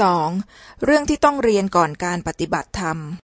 สองเรื่องที่ต้องเรียนก่อนการปฏิบัติธรรม